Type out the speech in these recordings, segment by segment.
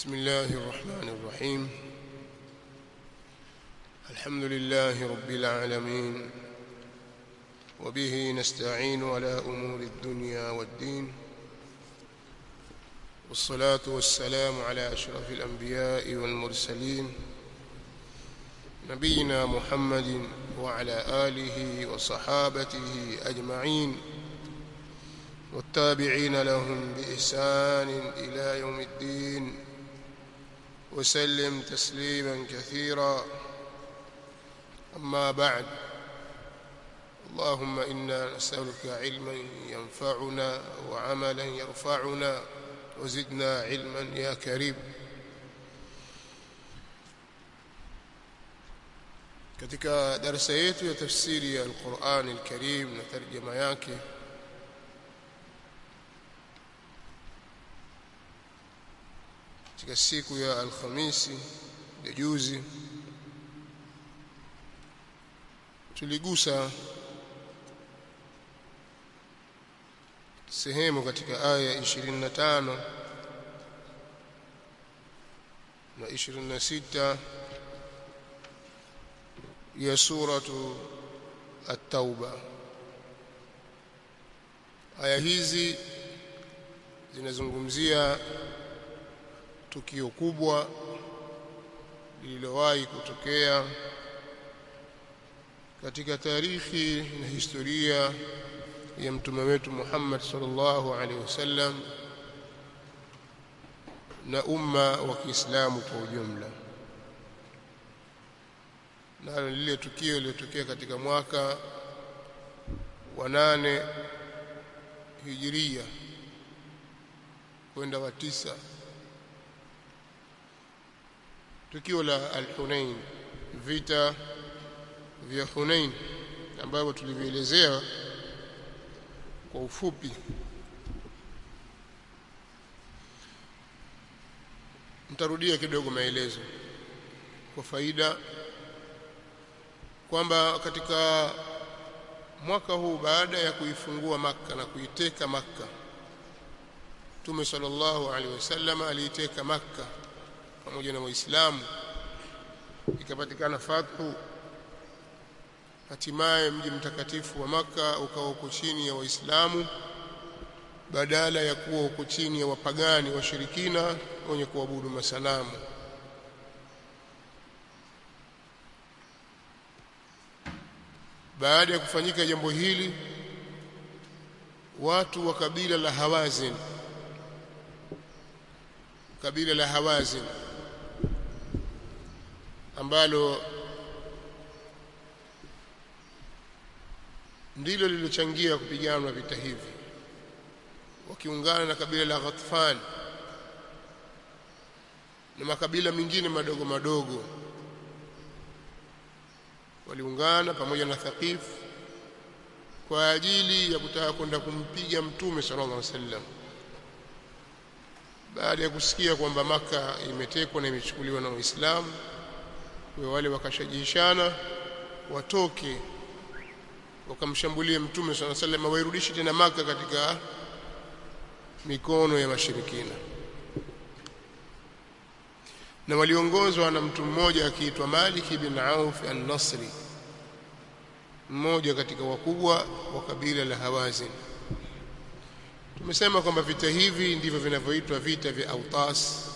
بسم الله الرحمن الرحيم. الحمد لله رب العالمين وبه نستعين على أمور الدنيا والدين والصلاة والسلام على أشرف الأنبياء والمرسلين نبينا محمد وعلى آله وصحابته أجمعين والتابعين لهم بإحسان إلى يوم الدين. وسلم تسليما كثيرا. أما بعد اللهم إنا نسألك علما ينفعنا وعملا يرفعنا وزدنا علما يا كريم. Tafsiri ya Al-Qur'an Al-Karim na tarjuma yake katika siku ya Alhamisi ya juzi tuligusa sehemu katika aya 25 na 26 ya suratu at-tauba. Aya hizi zinazungumzia tukio kubwa lililowahi kutokea katika tarihi na historia ya mtume wetu Muhammad sallallahu alaihi wasallam na umma wa Kiislamu kwa ujumla. Na lile tukio lililotokea katika mwaka wa nane hijiria kwenda wa tisa tukio la al-Hunain vita vya Hunain ambavyo tulivyoelezea kwa ufupi. Nitarudia kidogo maelezo kwa faida kwamba katika mwaka huu baada ya kuifungua maka na kuiteka maka Mtume sallallahu alaihi wasallam aliiteka maka pamoja na waislamu ikapatikana fathu hatimaye mji mtakatifu wa maka ukawa uko chini ya waislamu badala ya kuwa uko chini ya wapagani washirikina wenye kuabudu masalamu. Baada ya kufanyika jambo hili watu wa kabila la Hawazin kabila la Hawazin ambalo ndilo lilochangia kupigana vita hivi. Wakiungana na kabila la Ghatfan na makabila mengine madogo madogo waliungana pamoja na Thaqif kwa ajili ya kutaka kwenda kumpiga mtume sallallahu alaihi wasallam. Baada ya kusikia kwamba maka imetekwa na imechukuliwa na Waislamu kwa wale wakashajishana watoke wakamshambulie mtume sana sallama wairudishi tena maka katika mikono ya mashirikina. Na waliongozwa na mtu mmoja akiitwa Malik ibn Auf an-Nasri mmoja katika wakubwa wa kabila la Hawazin. Tumesema kwamba vita hivi ndivyo vinavyoitwa vita vya Autas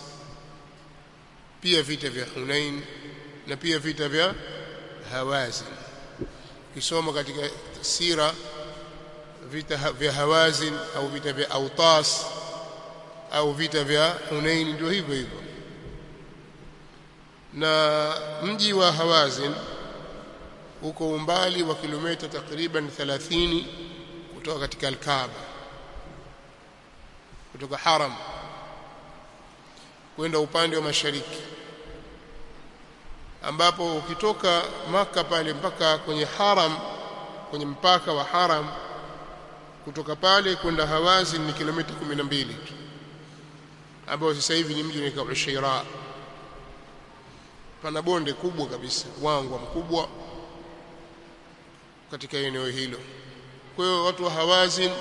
pia vita vya Hunain na pia vita vya Hawazin kisoma katika sira vita vya Hawazin au vita vya Autas au vita vya Hunain ndio hivyo hivyo. Na mji wa Hawazin uko umbali wa kilomita takriban 30 kutoka katika Al-Kaaba kutoka Haram kwenda upande wa mashariki ambapo ukitoka maka pale mpaka kwenye Haram kwenye mpaka wa Haram kutoka pale kwenda Hawazin ni kilomita 12 tu ambao sasa hivi ni mji unaitwa Ushaira. Pana bonde kubwa kabisa wangwa mkubwa katika eneo hilo. Kwa hiyo watu wa Hawazin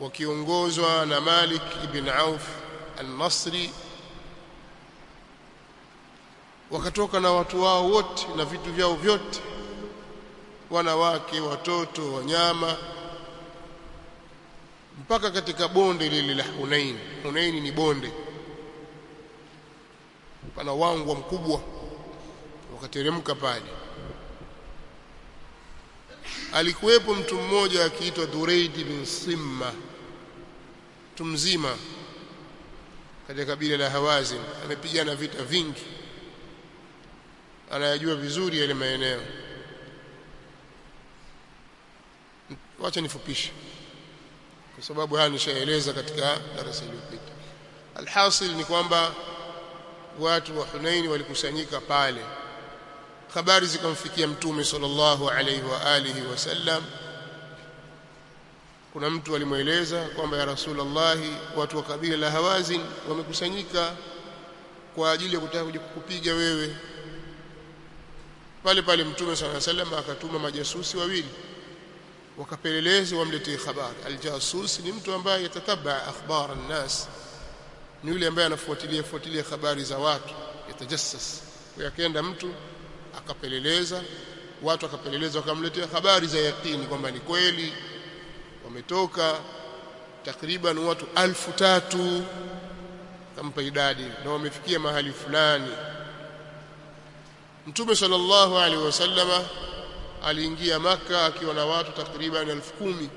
wakiongozwa na Malik ibn Auf al-Nasri wakatoka na watu wao wote na vitu vyao vyote. Wanawake watoto wanyama. Mpaka katika bonde lile la Hunain. Hunain ni bonde. Pana wangwa mkubwa. Wakateremka pale. Alikuwepo mtu mmoja akiitwa Duraid bin Simma. Mtu mzima. Katika kabila la Hawazin. Amepigana vita vingi anayajua vizuri yale maeneo. Wacha nifupishe kwa sababu haya nishaeleza katika darasa iliyopita alhasil ni kwamba watu wa Hunaini walikusanyika pale. Habari zikamfikia mtume sallallahu alaihi wa alihi wasallam kuna mtu alimweleza kwamba ya rasulullah watu wa kabila la Hawazin wamekusanyika kwa ajili ya kutaka kuja kukupiga wewe pale pale mtume sallallahu alaihi wasallam akatuma majasusi wawili. Wakapeleleze wamletee habari. Aljasusi ni mtu ambaye yatatabaa akhbar an-nas. Ni yule ambaye anafuatilia fuatilia habari za watu. Yatajassas yakaenda mtu akapeleleza. Watu akapeleleza wakamletea habari za yaqini kwamba ni kweli. Wametoka. Takriban watu alfu tatu. Kampa idadi. Na wamefikia mahali fulani Mtume sallallahu alaihi wasallama aliingia maka akiwa na watu takriban elfu kumi.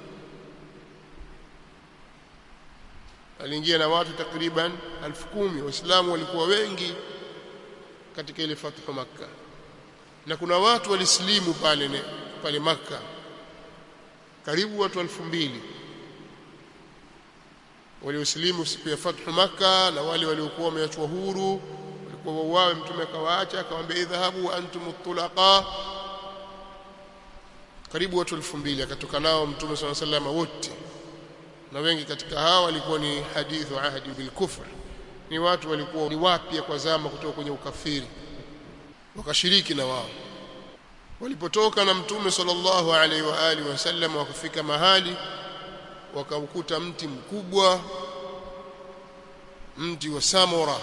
Aliingia na watu takriban elfu kumi. Waislamu walikuwa wengi katika ile fathu makka. Na kuna watu walislimu pale ne, pale makka. Karibu watu elfu mbili. Walioslimu siku ya fathu makka na wale waliokuwa wameachwa huru wauawe mtume akawaacha akamwambia idhahabu antum tulaqa karibu watu elfu mbili akatoka nao mtume swalla salama wote. Na wengi katika hawa walikuwa ni hadithu ahdi bil kufr ni watu walikuwa ni wapya kwa zama kutoka kwenye ukafiri. Wakashiriki na wao. Walipotoka na mtume sallallahu alaihi wa alihi wasallam wakafika mahali wakaukuta mti mkubwa mti wa samora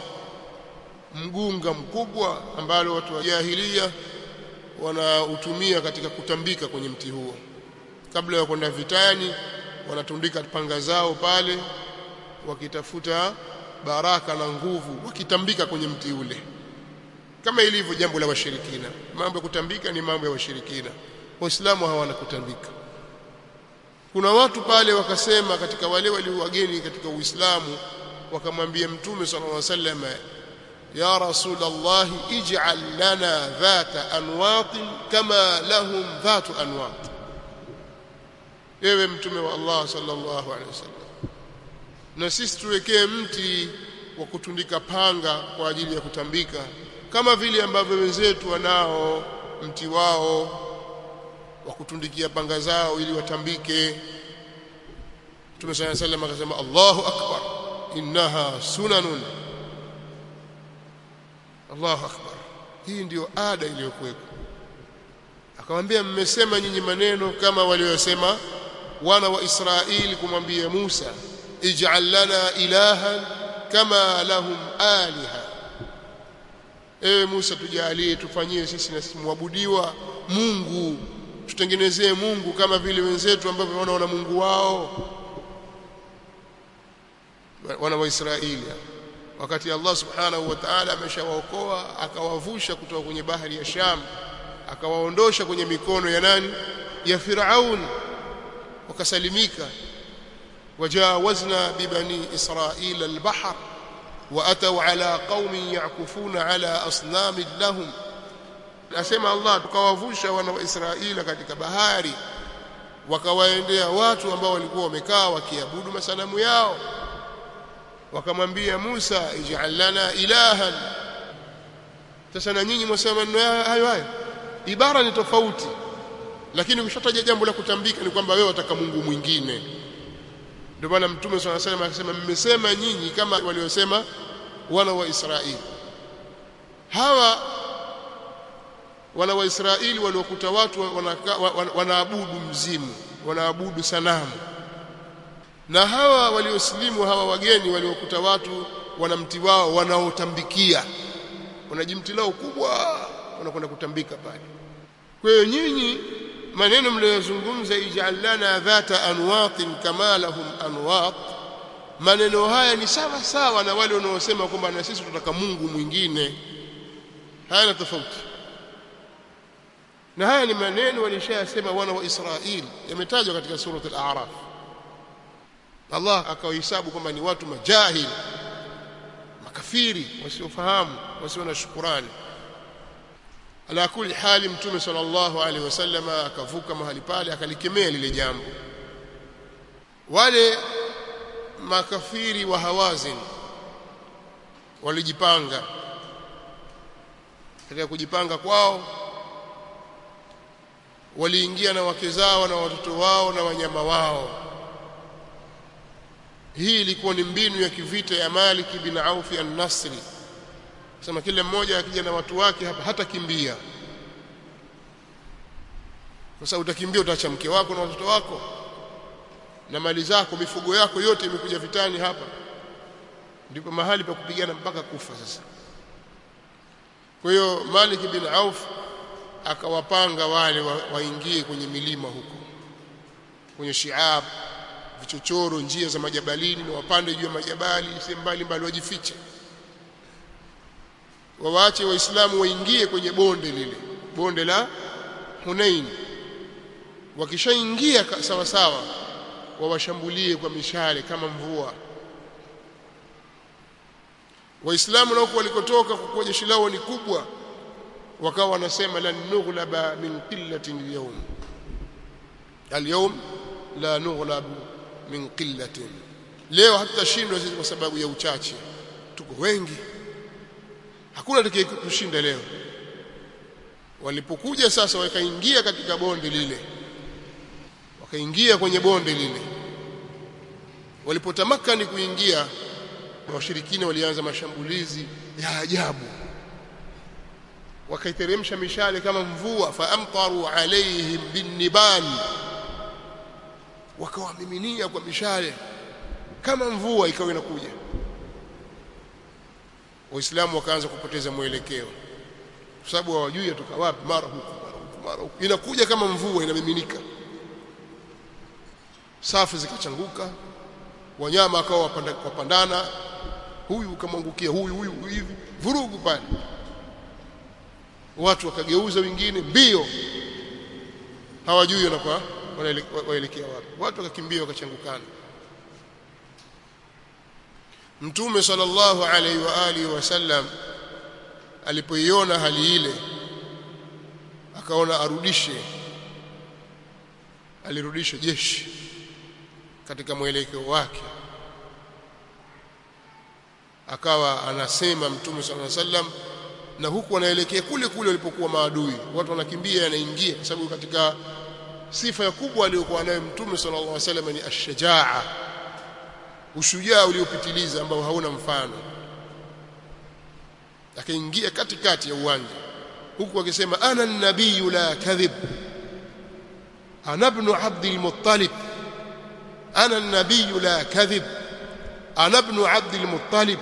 mgunga mkubwa ambalo watu wa jahilia wanautumia katika kutambika kwenye mti huo. Kabla ya kwenda vitani wanatundika panga zao pale wakitafuta baraka na nguvu wakitambika kwenye mti ule. Kama ilivyo jambo la washirikina. Mambo ya kutambika ni mambo ya washirikina. Waislamu hawana kutambika. Kuna watu pale wakasema katika wale walio wageni katika uislamu wakamwambia mtume sallallahu alaihi wasallam ya rasul allah ij'al lana dhata anwat kama lahum dhatu anwat ewe mtume wa allah sallallahu alaihi wasallam na sisi tuwekee mti wa kutundika panga kwa ajili ya kutambika kama vile ambavyo wenzetu wanao mti wao wa kutundikia panga zao ili watambike Mtume صلى الله عليه وسلم akasema Allahu akbar innaha sunanun Allahu akbar. Hii ndiyo ada iliyokuwepo. Akamwambia mmesema nyinyi maneno kama waliyosema wana wa Israeli kumwambia Musa ij'al lana ilahan kama lahum aliha. Ewe Musa tujalie tufanyie sisi na muabudiwa Mungu. Tutengenezee Mungu kama vile wenzetu ambavyo wanaona Mungu wao. Wana wa Israeli wakati Allah subhanahu wa ta'ala ameshawaokoa akawavusha kutoka kwenye bahari ya Sham akawaondosha kwenye mikono ya nani ya Firaun wakasalimika wajawazna bibani Israila al-bahr واتوا على قوم يعكفون على اصنام لهم asema Allah tukawavusha wana wa Israeli katika bahari wakawaendea watu ambao walikuwa wamekaa wakiabudu masanamu yao wakamwambia Musa ij'al lana ilahan. Sasa na nyinyi mwasema maneno hayo hayo? Ibara ni tofauti. Lakini ukishataja jambo la kutambika ni kwamba wewe wataka Mungu mwingine. Ndio maana mtume swalla salam akasema mmesema nyinyi kama waliosema wana wa Israeli. Hawa wana wa Israeli waliokuta watu wanaabudu mzimu wanaabudu sanamu na hawa walioslimu hawa wageni waliokuta watu wana mti wao wanaotambikia wana jimti lao kubwa wanakwenda kutambika pale. Kwa hiyo nyinyi maneno mliyozungumza ij'al lana dhata anwatin kama lahum anwat maneno haya ni sawa sawa na wale wanaosema kwamba na sisi tunataka Mungu mwingine. Hayana tofauti. Na haya ni maneno walishayasema wana wa Israeli. Yametajwa katika surat al-A'raf Allah akawahesabu kwamba ni watu majahil makafiri wasiofahamu wasio na shukurani. Ala kulli hali mtume sallallahu alaihi wasallam akavuka mahali pale akalikemea lile jambo. Wale makafiri wa hawazin walijipanga. Katika kujipanga kwao waliingia na wake zao na watoto wao na wanyama wao hii ilikuwa ni mbinu ya kivita ya Malik bin Auf an-Nasri. Sema kila mmoja akija na watu wake hapa hata kimbia sasa utakimbia utaacha mke wako na watoto wako. Na mali zako mifugo yako yote imekuja vitani hapa. Ndipo mahali pa kupigana mpaka kufa sasa. Kwa hiyo Malik bin Auf akawapanga wale waingie wa kwenye milima huko. Kwenye shiab vichochoro njia za majabalini na wapande juu ya majabali sehemu mbalimbali wajifiche. Wawaache waislamu waingie kwenye bonde lile bonde la Hunain. Wakishaingia sawa sawa wawashambulie kwa mishale kama mvua. Waislamu na huko walikotoka kwa jeshi lao ni kubwa wakawa wanasema lan nughlaba min qillatin al-yawm. Al-yawm la nughlabu min qillatin. Leo hatutashindwa sisi kwa sababu ya uchache. Tuko wengi. Hakuna atakayekushinda leo. Walipokuja sasa wakaingia katika bonde lile. Wakaingia kwenye bonde lile. Walipotamakani kuingia washirikina walianza mashambulizi ya ajabu. Wakaiteremsha mishale kama mvua faamtaru alaihim binniban wakawamiminia kwa mishale. Kama mvua ikawa inakuja waislamu wakaanza kupoteza mwelekeo. Kwa sababu hawajui atoka wapi mara huku mara huku mara huku. Inakuja kama mvua inamiminika. Safu zikachanguka wanyama akawa wapandana. Huyu ukamwangukia huyu huyu hivi. Vurugu pale. Watu wakageuza wengine mbio. Hawajui wanakuwa waelekea wapi? Watu wakakimbia wakachangukana. Mtume sallallahu alaihi wa alihi wasallam alipoiona hali ile akaona arudishe alirudisha jeshi katika mwelekeo wake. Akawa anasema mtume sallallahu alaihi wasallam na huku anaelekea kule kule walipokuwa maadui. Watu wanakimbia yanaingia sababu katika sifa ya kubwa aliyokuwa nayo mtume sallallahu alaihi wasallam ni ashajaa ushujaa uliopitiliza ambao hauna mfano. Akaingia katikati ya uwanja huku akisema ana nabiyu la kadhib ana ibn abd al-muttalib ana nabiyu la kadhib ana ibn abd al-muttalib.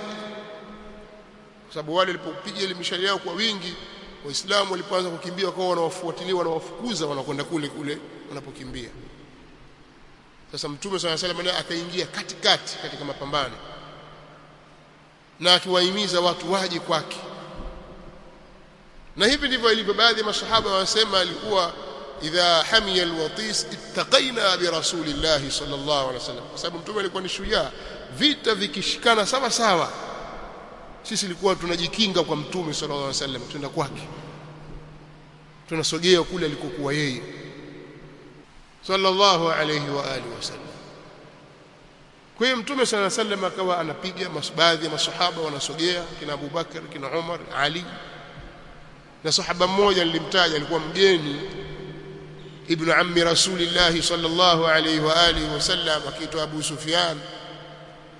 Kwa sababu wale walipopiga ile mishale yao kwa wingi waislamu walipoanza kukimbia wakawa wanawafuatilia wanawafukuza wanakwenda kule kule wanapokimbia. Sasa mtume swalla salam naye akaingia katikati katika mapambano na akiwahimiza watu waje kwake. Na hivi ndivyo ilivyo baadhi ya masahaba wanasema alikuwa idha hamiya alwatis ittaqaina bi rasulillahi sallallahu alaihi wasallam. Kwa sababu mtume alikuwa ni shujaa vita vikishikana sawa sawa sisi ilikuwa tunajikinga kwa mtume sallallahu alaihi wasallam tunaenda kwake. Tunasogea kule alikokuwa yeye. Sallallahu alayhi wa alihi wasallam. Kwa hiyo mtume sallallahu alayhi wasallam akawa anapiga baadhi ya masahaba wanasogea kina Abu Bakar kina Umar Ali. Na sahaba mmoja nilimtaja alikuwa mgeni ibn ammi rasulillah sallallahu alayhi wa alihi wasallam akiitwa Abu Sufyan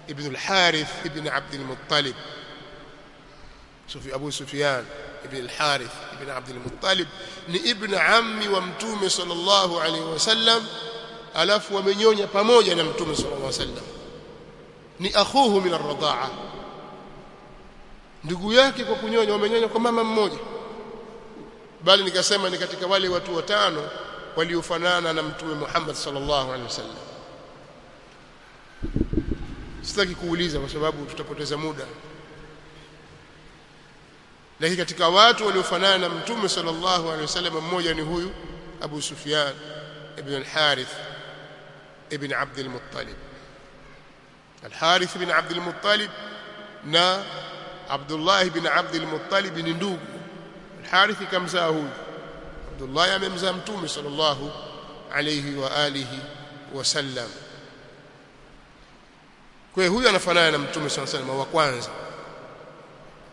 ibn al-Harith ibn Abd al-Muttalib Abu Sufyan ibn al-Harith ibn Abd al-Muttalib ni ibn ammi wa mtume sallallahu alaihi wasallam alafu wamenyonya pamoja na mtume sallallahu alaihi wasallam. Ni akhuhu min ar-radha'a ndugu yake kwa kunyonya wamenyonya kwa mama mmoja. Bali nikasema ni katika wale watu watano waliofanana na mtume Muhammad sallallahu alaihi wasallam. Sitaki kuuliza kwa sababu tutapoteza muda lakini katika watu waliofanana na mtume sallallahu alaihi wasallam mmoja ni huyu Abu Sufyan ibn al-Harith ibn Abd al-Muttalib. al-Harith ibn Abd al-Muttalib na Abdullah ibn Abd al-Muttalib ni ndugu. al-Harith kamzaa huyu. Abdullah amemzaa mtume sallallahu alayhi wa alihi wasallam kwa huyu anafanana na mtume sallallahu alayhi wa kwanza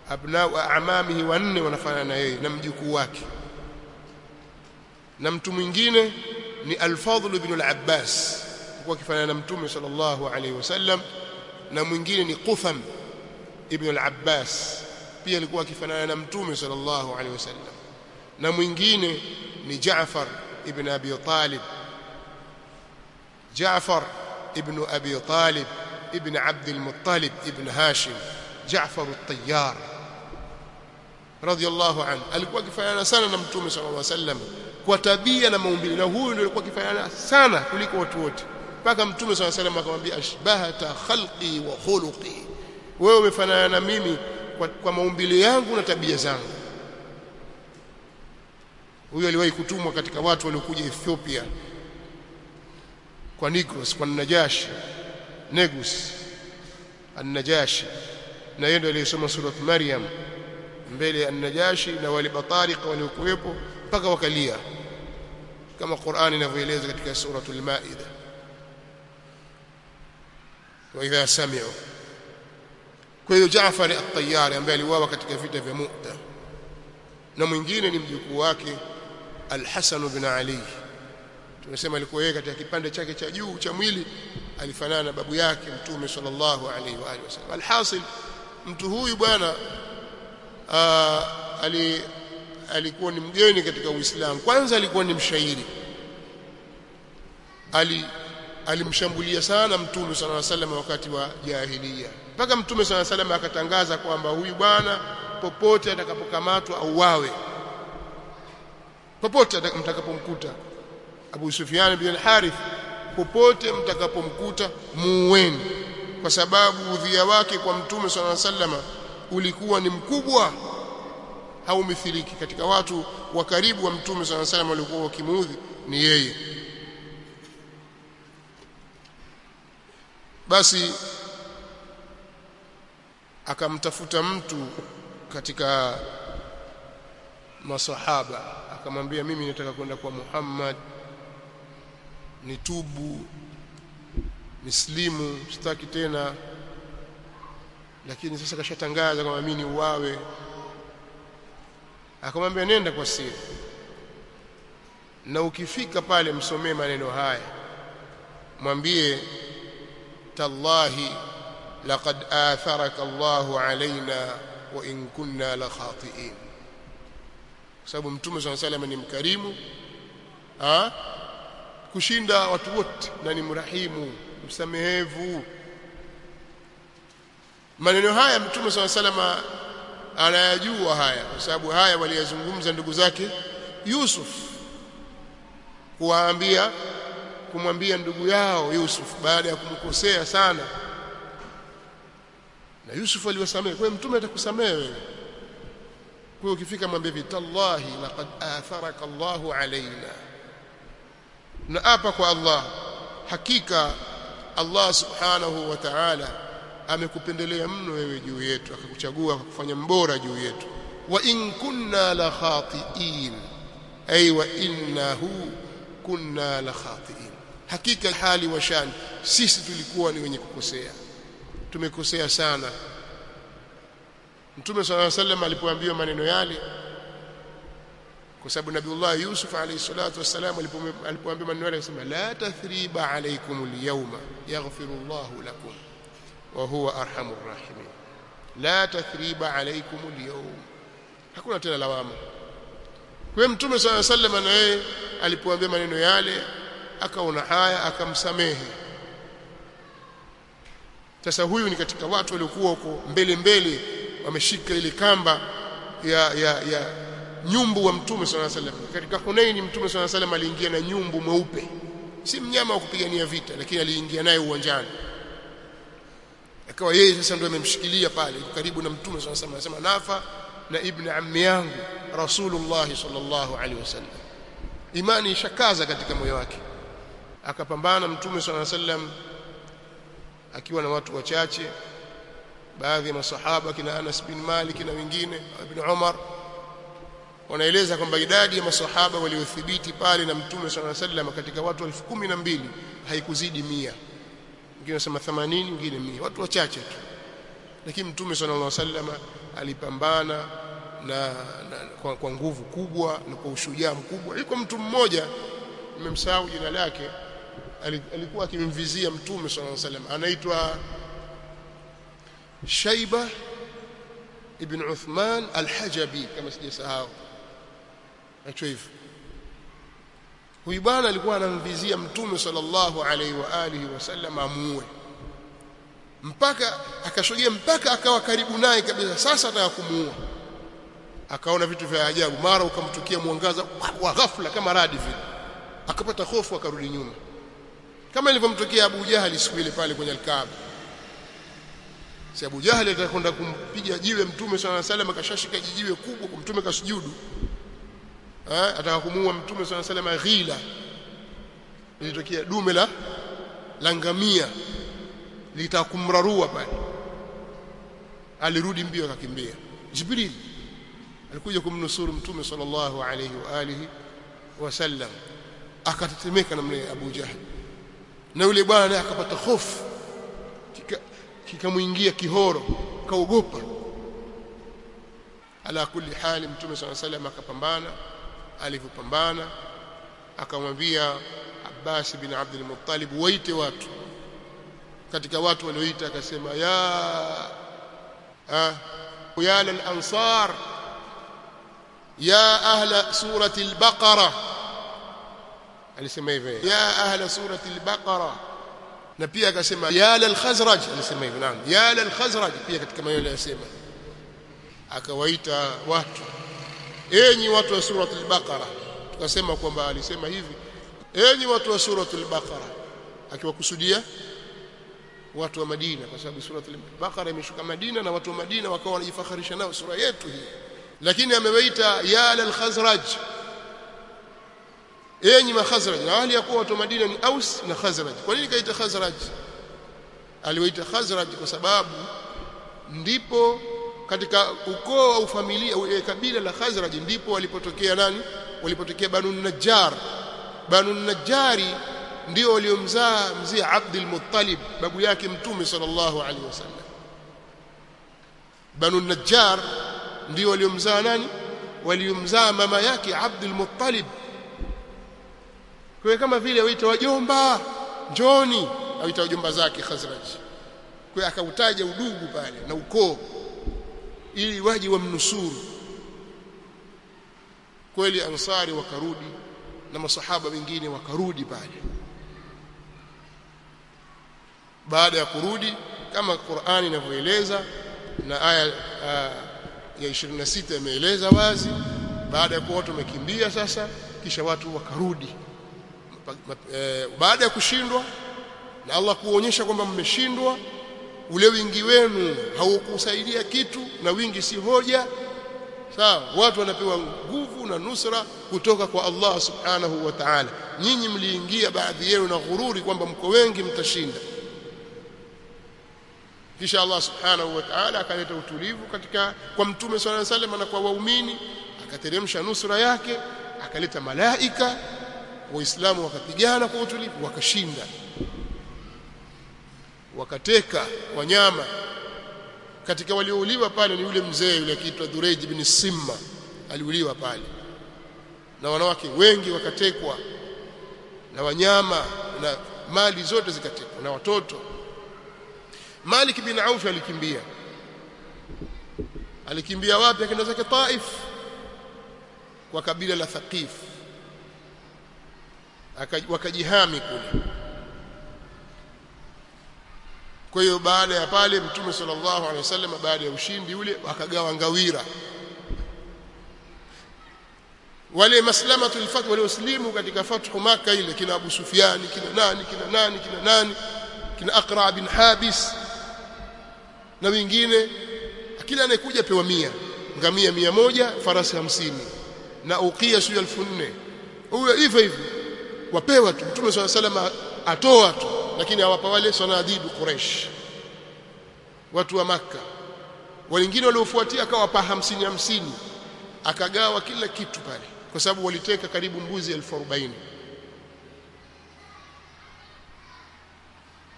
abna wa amamihi wanne wanafanana na yeye na mjukuu wake. Na mtu mwingine ni al-Fadhl ibn al-Abbas kwa kifanana na mtume sallallahu alayhi wasallam na mwingine ni Qutham ibn al-Abbas pia alikuwa akifanana na mtume sallallahu alayhi wasallam na mwingine ni Jaafar ibn Abi Talib. Jaafar ibn Abi Talib ibn Abd al-Muttalib ibn Hashim. Jaafar at-Tayyar radiyallahu anhu. Alikuwa akifanana sana na mtume sallallahu alayhi wasallam kwa tabia na maumbile. Na huyu ndio alikuwa akifanana sana kuliko watu wote. Mpaka mtume sallallahu alayhi wasallam akamwambia ashbahata khalqi wa khuluqi. Wewe umefanana na mimi kwa, kwa maumbile yangu na tabia zangu. Huyu aliwahi kutumwa katika watu waliokuja Ethiopia kwa Negus kwa Najashi Negus An-Najashi. Na yeye ndiye aliyesoma surat Maryam mbele ya Najashi na wale batarika waliokuwepo mpaka wakalia kama Qur'ani inavyoeleza katika suratul Maida. Wa idha sami'u. Kwa hiyo Jaafar at-Tayyari ambaye aliuawa katika vita vya Mu'ta na mwingine ni mjukuu wake Al-Hasan bin Ali. Tunasema alikuwa yeye katika kipande chake cha juu cha mwili alifanana na babu yake mtume sallallahu alaihi wa alihi wasallam. Alhasil mtu huyu bwana ali alikuwa ni mgeni katika Uislamu. Kwanza alikuwa ni mshairi. Ali alimshambulia sana mtume sallallahu alaihi wakati wa jahiliya. Mpaka mtume sallallahu alaihi akatangaza kwamba huyu bwana popote atakapokamatwa auawe. Popote mtakapomkuta. Abu Sufyan bin al-Harith popote mtakapomkuta muweni kwa sababu udhia wake kwa mtume sallallahu alaihi wasallam ulikuwa ni mkubwa haumithiliki katika watu wa karibu wa mtume sallallahu alaihi wasallam walikuwa wakimuudhi ni yeye. Basi akamtafuta mtu katika masahaba akamwambia mimi nataka kwenda kwa Muhammad nitubu nislimu sitaki tena lakini sasa kashatangaza kama mimi uwawe. Akamwambia nenda kwa siri. Na ukifika pale msomee maneno haya. Mwambie tallahi laqad atharaka Allahu alaina wa in kunna la khati'in. Kwa sababu mtume swalla salam ni mkarimu ha? kushinda watu wote na ni mrahimu msamehevu maneno haya mtume swalla salama anayajua haya kwa sababu haya waliyazungumza ndugu zake Yusuf kuwaambia kumwambia ndugu yao Yusuf baada ya kumkosea sana. Na Yusuf aliwasamehe. Kwa mtume atakusamehe wewe. Kwa ukifika mwambie vitallahi laqad atharaka Allahu alaina na apa kwa Allah hakika Allah subhanahu wa ta'ala amekupendelea mno wewe juu yetu akakuchagua akakufanya mbora juu yetu. Wa in kunna la khatiin. Ay wa innahu kunna la khatiin. Hakika hali wa shani sisi tulikuwa ni wenye kukosea. Tumekosea sana. Mtume sallallahu alayhi wasallam alipoambiwa maneno yale kwa sababu nabiiullah Yusuf alayhi salatu wasalam alipoambiwa maneno yale akasema la tathriba alaykum alyawma yaghfirullahu lakum wa huwa arhamur rahimin. La tathriba alaikum alyawm. Hakuna tena lawama. Kwa mtume sala alayhi wasallam alipoambia maneno yale akaona haya akamsamehe. Sasa huyu ni katika watu waliokuwa huko mbele mbele wameshika ile kamba ya ya ya nyumbu wa mtume sallallahu alayhi wasallam. Katika huneini mtume sallallahu alayhi wasallam aliingia na nyumbu mweupe. Si mnyama wa kupigania vita lakini aliingia naye uwanjani akawa yeye sasa ndio amemshikilia pale karibu na mtume sana wasallam anasema nafa na ibn ammi yangu rasulullah sallallahu alaihi wasallam. Imani ishakaza katika moyo wake. Akapambana mtume alaihi wasallam akiwa na watu wachache baadhi ya masahaba kina Anas bin Malik na wengine ibn Umar. Wanaeleza kwamba idadi ya masahaba waliothibiti pale na mtume alaihi wasallam katika watu elfu kumi na mbili haikuzidi mia wengine wanasema 80 wengine 100 watu wachache tu. Lakini mtume sallallahu alaihi wasallam alipambana na, na kwa, kwa nguvu kubwa na kwa ushujaa mkubwa. Yuko mtu mmoja nimemsahau jina lake alikuwa akimvizia mtume sallallahu alaihi wasallam. Anaitwa Shaiba ibn Uthman al-Hajabi kama sijasahau. Acho hivyo huyu bwana alikuwa anamvizia mtume sallallahu alaihi wa alihi wasallam amuue. Mpaka akashogea mpaka akawa karibu naye kabisa. Sasa ataka kumuua. Akaona vitu vya ajabu. Mara ukamtukia mwangaza wa ghafla kama radi vile. Akapata hofu akarudi nyuma. Kama ilivyomtokea Abu Jahali siku ile pale kwenye al-Kaaba. Si Abu Jahali atakwenda kumpiga jiwe mtume sallallahu alaihi wasallam akashashika jiwe kubwa mtume kasujudu ataka kumuua mtume sallallahu salama ghila. Ilitokea dume la langamia litakumrarua pale. Alirudi mbio akakimbia. Jibril alikuja kumnusuru mtume sallallahu alayhi wa alihi wasallam. Akatetemeka namna Abu Jahal na yule bwana akapata hofu. Kikamwingia kihoro kaogopa. Ala kulli hali mtume sallallahu alayhi wasallam akapambana alivyopambana akamwambia Abbas bin Abdul Muttalib waite watu katika watu walioita akasema ya ah ya al-ansar ya ahla surati al-baqara alisema hivyo ya ahla surati al-baqara na pia akasema ya lal khazraj alisema hivyo naam ya lal khazraj pia katika maneno aliyosema akawaita watu enyi watu wa suratul baqara tukasema kwamba alisema hivi enyi watu wa suratul baqara akiwakusudia watu wa Madina kwa sababu suratul baqara imeshuka Madina na watu wa Madina wakawa wanajifakharisha nao sura yetu hii. Lakini amewaita ya lal khazraj enyi makhazraj na hali ya kuwa watu wa Madina ni Aus na Khazraj. Kwa nini kaita Khazraj? Aliwaita Khazraj kwa sababu ndipo katika ukoo au familia e, kabila la Khazraj ndipo walipotokea nani? Walipotokea Banu Najjar. Banu Najjari ndio waliomzaa mzee Abdul Muttalib babu yake mtume sallallahu alaihi wasallam. Banu Najjar ndio waliomzaa nani? Waliomzaa mama yake Abdul Muttalib. Kwa kama vile waita wajomba njoni aita wajomba zake Khazraj. Kwa akautaja udugu pale na ukoo ili waje wamnusuru. Kweli ansari wakarudi na masahaba wengine wakarudi pale. Baada ya kurudi kama Qur'ani inavyoeleza na aya uh, ya 26 imeeleza wazi baada ya kuwa watu wamekimbia sasa kisha watu wakarudi. E, baada ya kushindwa na Allah kuonyesha kwamba mmeshindwa ule wingi wenu haukusaidia kitu na wingi si hoja. Sawa watu wanapewa nguvu na nusra kutoka kwa Allah subhanahu wa ta'ala. Nyinyi mliingia baadhi yenu na ghururi kwamba mko wengi mtashinda. Kisha Allah subhanahu wa ta'ala akaleta utulivu katika kwa mtume swalla wasallam na kwa waumini akateremsha nusra yake akaleta malaika waislamu wakapigana kwa utulivu wakashinda wakateka wanyama. Katika waliouliwa pale ni yule mzee yule akiitwa Dhureji bin Simma aliuliwa pale. Na wanawake wengi wakatekwa na wanyama na mali zote zikatekwa na watoto. Malik bin Auf alikimbia. Alikimbia wapi? Akaenda zake Taif kwa kabila la Thaqif. Wakajihami kule kwa hiyo baada ya pale mtume sallallahu alaihi wasallam baada ya ushindi ule akagawa ngawira. Wale maslamatul fath wale waslimu katika fathu maka ile kina Abu Sufyani kina nani kina nani kina nani kina Aqra bin Habis na wengine kila anayekuja pewa mia. Ngamia mia moja farasi hamsini. Na ukia sio elfu huyo hivyo hivyo. Wapewa tu. Mtume swalla wasallam atoa tu lakini hawapa wale sanadidu Quraysh. Watu wa Makka. Wengine waliofuatia akawapa hamsini hamsini. Akagawa kila kitu pale. Kwa sababu waliteka karibu mbuzi elfu arobaini.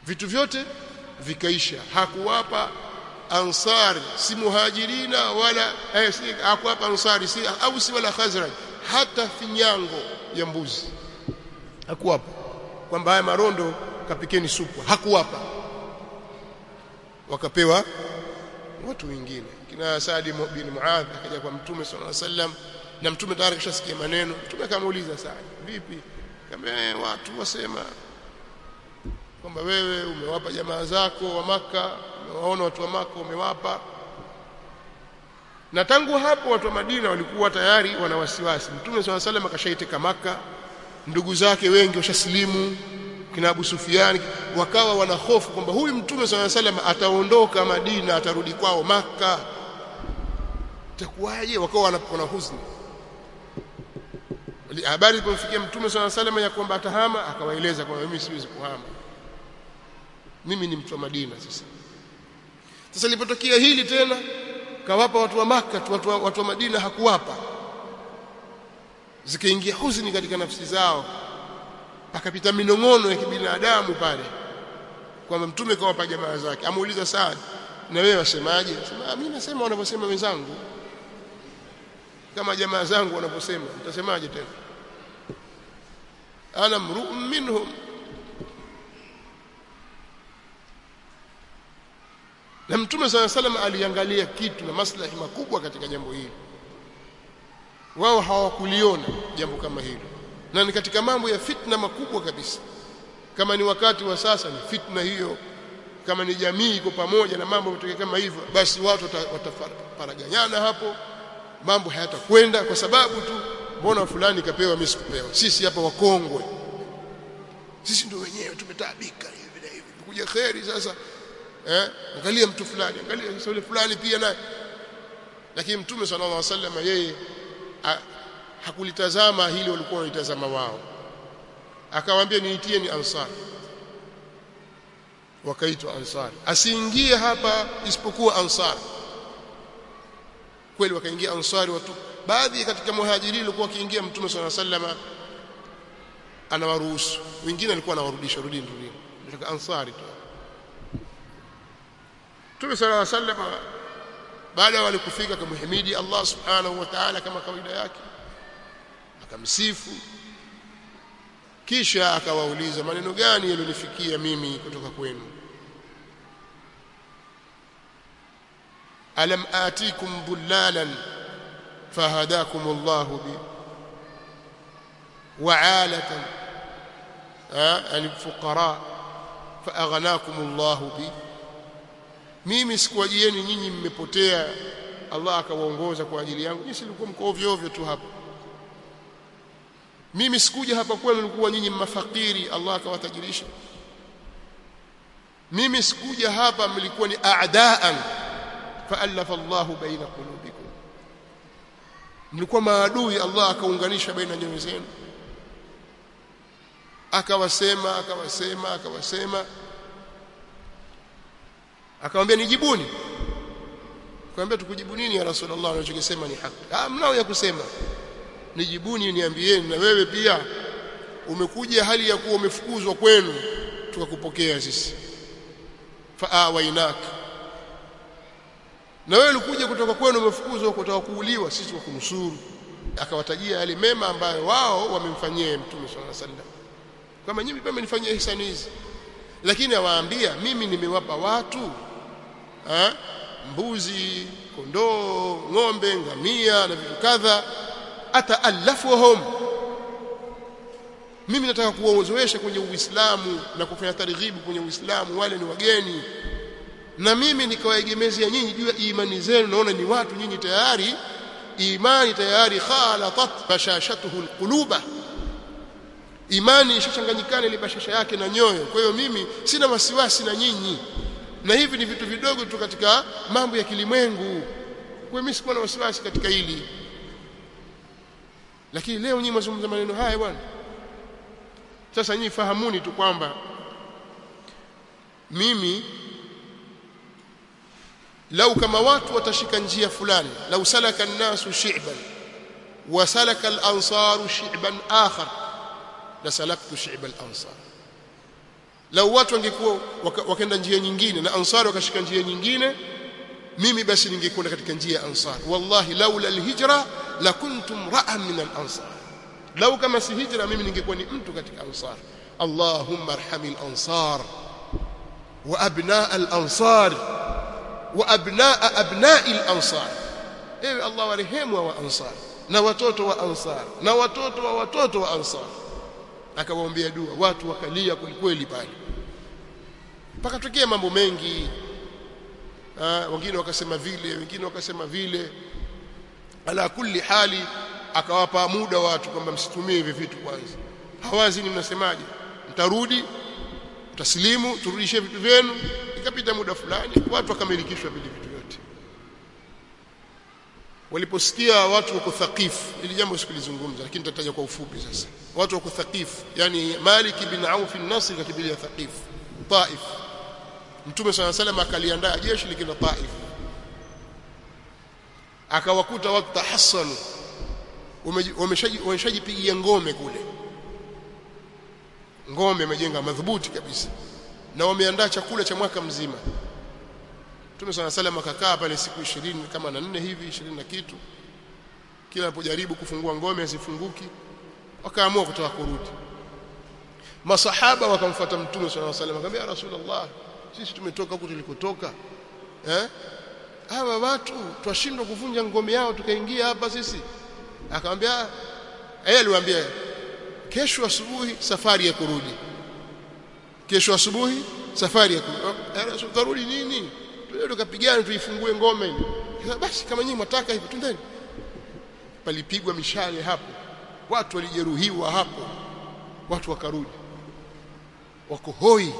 Vitu vyote vikaisha. Hakuwapa ansari si muhajirina wala eh, si, hakuwapa ansari si au si wala khazraj hata finyango ya mbuzi. Hakuwapa kwamba haya marondo kapikeni supu. Hakuwapa. Wakapewa watu wengine. Kina Saadi bin Muadh akaja kwa mtume sallallahu alaihi wasallam na mtume tayari kishasikia maneno. Mtume akamuuliza Saadi vipi? Kama watu wasema kwamba wewe umewapa jamaa zako wa maka umewaona watu wa maka umewapa. Na tangu hapo watu wa Madina walikuwa tayari wana wasiwasi. Mtume sallallahu alaihi wasallam akashaiteka maka ndugu zake wengi washasilimu kina Abu Sufyan wakawa wana hofu kwamba huyu mtume sallallahu salam ataondoka Madina atarudi kwao maka itakuwaje? Wakawa wana huzuni habari ilipomfikia mtume alaihi wasallam ya kwamba atahama akawaeleza kwamba mimi siwezi kuhama. Mimi ni mtu wa Madina sasa. Sasa lipotokea hili tena kawapa watu wa maka watu wa, watu wa Madina hakuwapa. Zikaingia huzuni katika nafsi zao pakapita minong'ono ya kibinadamu pale kwamba mtume kawapa jamaa zake. Amuuliza Saad na wewe wasemaje sema mimi nasema wanavyosema wenzangu. Kama jamaa zangu wanavyosema utasemaje tena? Ana mru'un minhum. Na mtume sala salam aliangalia kitu na maslahi makubwa katika jambo hili. Wao hawakuliona jambo kama hilo na ni katika mambo ya fitna makubwa kabisa. Kama ni wakati wa sasa ni fitna hiyo. Kama ni jamii iko pamoja na mambo yatokea kama hivyo basi watu wataparaganyana hapo. Mambo hayatakwenda kwa sababu tu mbona fulani kapewa mimi sikupewa. Sisi hapa wakongwe. Sisi ndio wenyewe tumetaabika hivi na hivi. Kuja kheri sasa eh angalia mtu fulani angalia yule fulani pia naye. Lakini mtume sallallahu alaihi wasallam yeye hakulitazama hili walikuwa wanalitazama wao. Akawaambia niitie ni ansar wakaitwa ansar asiingie hapa isipokuwa ansar kweli wakaingia ansari watu. Baadhi katika muhajiri walikuwa wakiingia mtume sallallahu sallama anawaruhusu. Wengine alikuwa anawarudisha rudini rudini kutoka ansari tu. Mtume sallallahu sallama baada walikufika kumhimidi Allah subhanahu wa ta'ala kama kawaida yake akamsifu. Kisha akawauliza maneno gani yaliyonifikia mimi kutoka kwenu? Alam atikum dhullalan fahadakum Allah bi wa'alatan yani fuqara faaghnakum Allah bi. Mimi sikuwajieni nyinyi mmepotea Allah akawaongoza kwa ajili yangu. Nyinyi silikuwa mko ovyo ovyo tu hapa mimi sikuja hapa kwenu nilikuwa nyinyi mafakiri Allah akawatajirisha. Mimi sikuja hapa mlikuwa ni a'daan fa'alafa Allah baina qulubikum. Mlikuwa maadui Allah akaunganisha baina nyoyo zenu. Akawasema akawasema akawasema. Akamwambia nijibuni. Akamwambia tukujibu nini ya rasulullah anachokisema ni haki. Ah mnao ya kusema nijibuni niambieni. Na wewe pia umekuja hali ya kuwa umefukuzwa kwenu tukakupokea sisi. Faawainaka na wewe ulikuja kutoka kwenu umefukuzwa kutaka kuuliwa sisi kwa kunusuru akawatajia yale mema ambayo wao wamemfanyia mtume sallallahu alaihi wasallam. Kama nyinyi pia mmenifanyia ihsani hizi. Lakini awaambia mimi nimewapa watu ha? mbuzi kondoo ng'ombe ngamia na vitu kadha ataallafuhum. Mimi nataka kuwaozoesha kwenye uislamu na kufanya targhibu kwenye uislamu wale ni wageni. Na mimi nikawaegemezea nyinyi juu ya imani zenu naona ni watu nyinyi tayari imani tayari khalatat bashashatuhu alquluba. Imani ishachanganyikana ile bashasha yake na nyoyo. Kwa hiyo mimi sina wasiwasi na nyinyi. Na hivi ni vitu vidogo tu katika mambo ya kilimwengu. Kwa hiyo mimi sikuwa na wasiwasi katika hili lakini leo nyinyi mazungumza maneno haya bwana. Sasa nyinyi fahamuni tu kwamba mimi lau kama watu watashika njia fulani lau salaka an-nasu shi'ban wa salaka al-ansaru shi'ban akhar la salaktu shi'ba al-ansar. Lau watu wangekuwa wakaenda njia nyingine na ansari wakashika njia nyingine mimi basi ningekwenda katika njia ya ansar wallahi laula alhijra la kuntum ra'an min al-ansar lau kama si hijra mimi ningekuwa ni mtu katika ansar allahumma arhamil ansar wa abna al-ansar wa abnaa abnai al-ansar ewe Allah warehemu wa ansar na watoto wa ansar na watoto wa watoto wa ansar akawaombea dua watu wakalia kweli pale. Pakatokea mambo mengi wengine wakasema vile wengine wakasema vile. Ala kulli hali akawapa muda watu kwamba msitumie hivi vitu kwanza. Hawazi ni mnasemaje. Mtarudi mtaslimu turudishie vitu vyenu. Ikapita muda fulani watu wakamilikishwa vile vitu vyote. Waliposikia watu wako thaqifu ili jambo sikulizungumza lakini nitataja kwa ufupi sasa. Watu wako thaqifu yani Malik bin Auf an-Nasr ya thaqif Taif Mtume swalla salam akaliandaa jeshi likina Taif. Akawakuta watu tahassalu. Wameshajipigia ngome kule. Ngome imejenga madhubuti kabisa. Na wameandaa chakula cha mwaka mzima. Mtume swalla salam akakaa pale siku 20 kama na nne hivi 20 na kitu. Kila anapojaribu kufungua ngome asifunguki wakaamua kutoka kurudi. Masahaba wakamfuata Mtume sallallahu alaihi wasallam akamwambia Rasulullah sisi tumetoka huko tulikotoka eh? Hawa watu twashindwa kuvunja ngome yao tukaingia hapa sisi. Akamwambia yeye aliwaambia kesho asubuhi safari ya kurudi. Kesho asubuhi safari ya kurudi. Karudi nini? Tuende tuifungue ngome. Basi kama nyinyi mtaka hivyo twendeni. Palipigwa mishale hapo. Watu walijeruhiwa hapo. Watu wakarudi. Wako hoi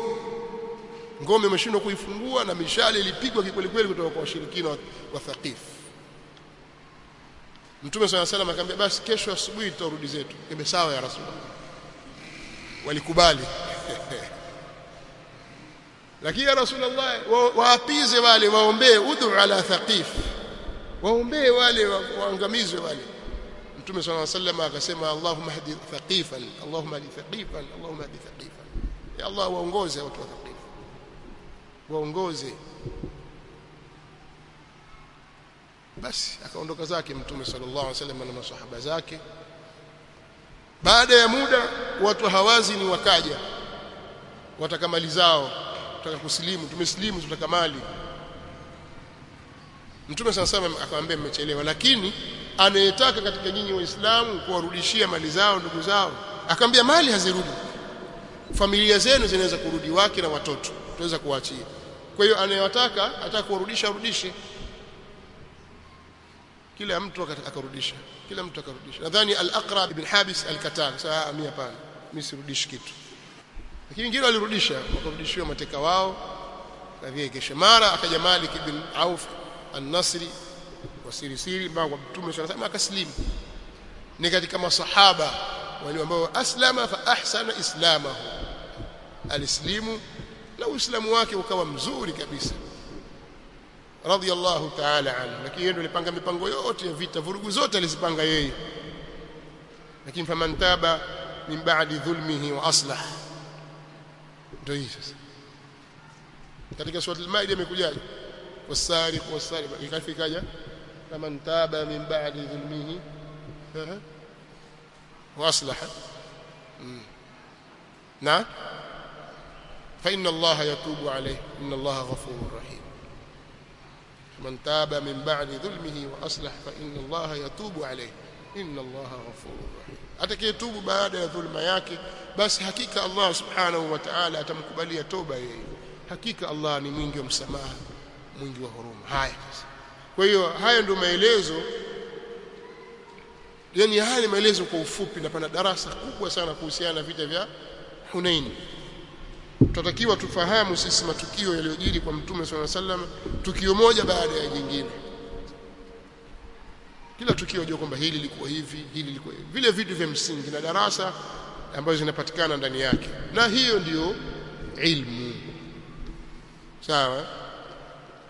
ngome imeshindwa kuifungua na mishale ilipigwa kikweli kweli kutoka kwa washirikina wa, Thaqif. Mtume swalla salam akamwambia basi kesho asubuhi tutarudi zetu. Kembe sawa ya Rasulullah. Walikubali. Lakini ya Rasulullah waapize wa wale waombee udhu ala Thaqif. Waombee wale waangamizwe wale. Mtume sallallahu alaihi wasallam akasema Allahumma hadi thaqifan Allahumma hadi thaqifan Allahumma hadi thaqifan. Ya Allah waongoze watu wa Thaqif waongoze. Basi akaondoka zake mtume sallallahu alaihi wasallam na masahaba zake. Baada ya muda watu hawazi ni wakaja. Wataka mali zao tutaka kusilimu tumesilimu tutaka mali. Mtume sallallahu sana akamwambia mmechelewa. Lakini anayetaka katika nyinyi waislamu kuwarudishia mali zao ndugu zao akamwambia mali hazirudi. Familia zenu zinaweza kurudi wake na watoto. Tunaweza kuachia kwa hiyo anayewataka ataka kurudisha arudishe kila mtu akarudisha. Kila mtu akarudisha. Nadhani al-Aqra ibn Habis al-Katan saa amia ah, pale mimi sirudishi kitu. Lakini ngine walirudisha wakarudishiwa mateka wao na vile mara akaja Malik ibn Auf an-Nasri wasiri siri mpaka mtume sana sana akaslimu. Ni katika masahaba wale ambao aslama fa ahsana islamahu. Alislimu na uislamu wake ukawa mzuri kabisa. Radhiallahu ta'ala anhu. Lakini yeye ndo alipanga mipango yote ya vita vurugu zote alizipanga yeye. Lakini faman taba min ba'di dhulmihi wa aslah. Ndio hiyo sasa. Katika sura al-maida imekujaje wasariq wasariq. Ikafikaje faman taba min ba'di dhulmihi wa aslah. Hmm. Na? فإن الله يتوب عليه إن الله غفور رحيم من تاب من بعد ظلمه وأصلح فإن الله يتوب عليه إن الله غفور رحيم atakayetubu baada ya dhulma yake basi hakika Allah subhanahu wa ta'ala atamkubalia toba yeye hakika Allah ni mwingi wa msamaha mwingi wa huruma haya kwa hiyo haya ndio maelezo yani haya ni maelezo kwa ufupi na pana darasa kubwa sana kuhusiana na vita vya Hunain tutatakiwa tufahamu sisi matukio yaliyojiri kwa mtume swalla sallam tukio moja baada ya jingine. Kila tukio unajua kwamba hili lilikuwa hivi hili lilikuwa hivi. Vile vitu vya msingi na darasa ambazo zinapatikana ndani yake. Na hiyo ndiyo ilmu. Sawa